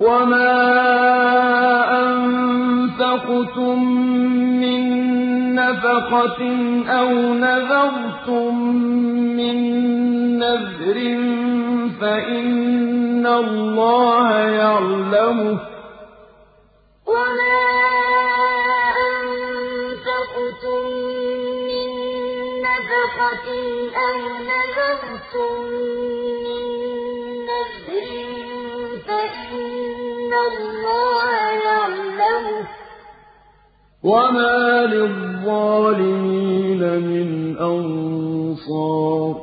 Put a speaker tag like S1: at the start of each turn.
S1: وَمَا أَنفَقْتُم مِّن نَّفَقَةٍ أَوْ نَذَرْتُم مِّن نَّذْرٍ فَإِنَّ اللَّهَ يَعْلَمُهُ ۗ
S2: وَمَا أَنفَقْتُم مِّن نَّفَقَةٍ أَوْ نَذَرْتُم يَعْلَمُهُ ۗ
S1: وَمَا لِلظَّالِمِينَ مِنْ أَنصَارٍ